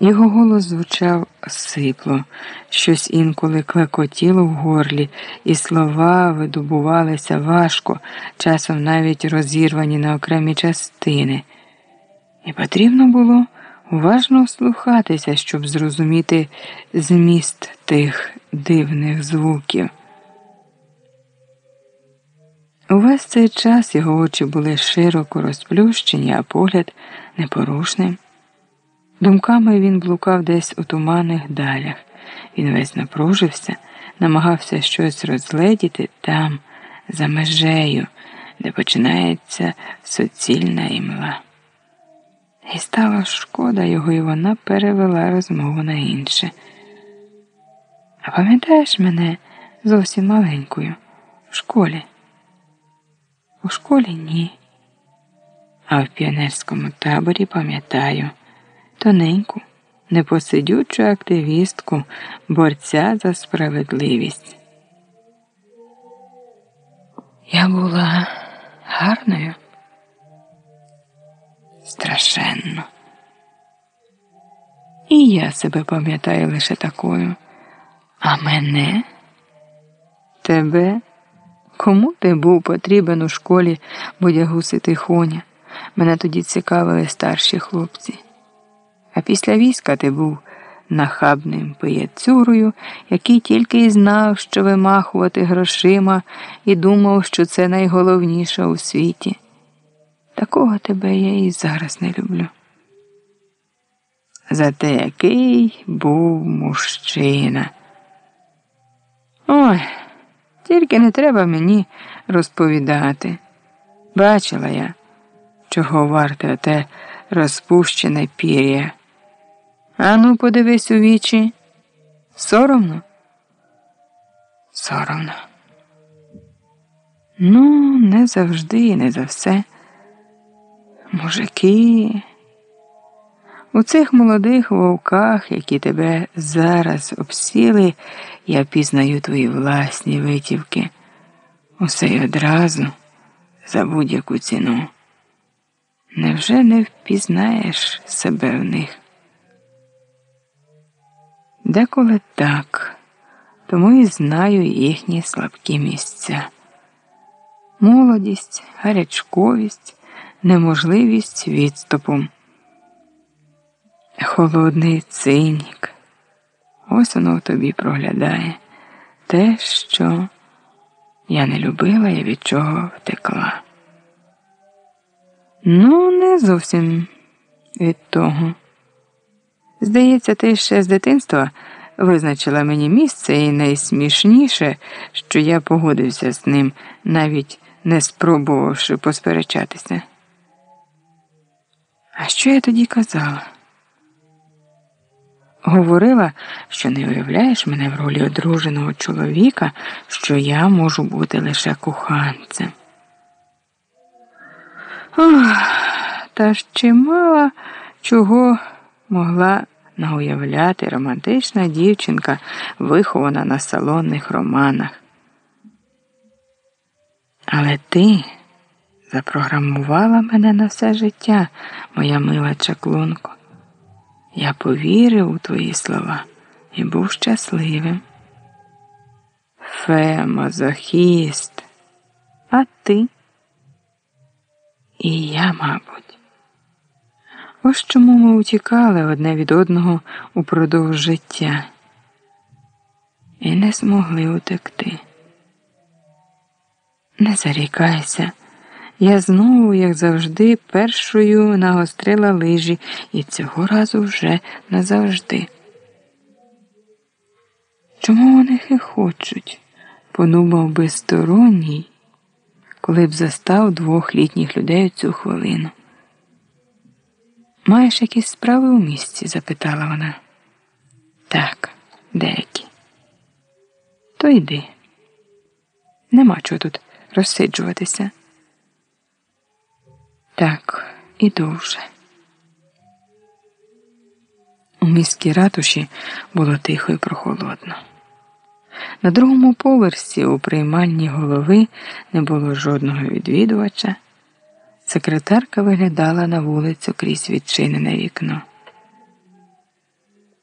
Його голос звучав сипло, щось інколи клекотіло в горлі, і слова видобувалися важко, часом навіть розірвані на окремі частини. І потрібно було уважно вслухатися, щоб зрозуміти зміст тих дивних звуків. Увесь цей час його очі були широко розплющені, а погляд непорушним. Думками він блукав десь у туманних далях. Він весь напружився, намагався щось розгледіти там, за межею, де починається суцільна імла. І стала шкода його, і вона перевела розмову на інше. А пам'ятаєш мене зовсім маленькою в школі? У школі ні. А в піонерському таборі пам'ятаю тоненьку, непосидючу активістку, борця за справедливість. Я була гарною, страшенно. І я себе пам'ятаю лише такою. А мене? Тебе? Кому ти був потрібен у школі бодягуси тихоня? Мене тоді цікавили старші хлопці. А після війська ти був нахабним пияцюрою, який тільки й знав, що вимахувати грошима, і думав, що це найголовніше у світі. Такого тебе я і зараз не люблю. Зате який був мужчина. Ой, тільки не треба мені розповідати. Бачила я, чого варте оте розпущене пір'я. Ану, подивись у вічі. Соромно? Соромно. Ну, не завжди і не за все. Мужики. У цих молодих вовках, які тебе зараз обсіли, я пізнаю твої власні витівки. Усе й одразу за будь-яку ціну. Невже не впізнаєш себе в них? Деколи так, тому і знаю їхні слабкі місця. Молодість, гарячковість, неможливість відступу. Холодний цинік. Ось воно тобі проглядає те, що я не любила і від чого втекла. Ну, не зовсім від того. Здається, ти ще з дитинства визначила мені місце і найсмішніше, що я погодився з ним, навіть не спробувавши посперечатися. А що я тоді казала? Говорила, що не уявляєш мене в ролі одруженого чоловіка, що я можу бути лише коханцем. Ох, та ж чимало чого могла науявляти романтична дівчинка, вихована на салонних романах. Але ти запрограмувала мене на все життя, моя мила чаклунко. Я повірив у твої слова і був щасливим. Фе, мазохіст, а ти? І я, мабуть. Ось чому ми утікали одне від одного упродовж життя і не змогли утекти. Не зарікайся, я знову, як завжди, першою нагострила лижі і цього разу вже назавжди. Чому вони хихочуть? подумав безсторонній коли б застав двох літніх людей у цю хвилину. Маєш якісь справи у місті? запитала вона. Так, деякі. То йди. Нема чого тут розсиджуватися. Так, іду вже. У міській ратуші було тихо і прохолодно. На другому поверсі у приймальні голови не було жодного відвідувача. Секретарка виглядала на вулицю крізь відчинене вікно.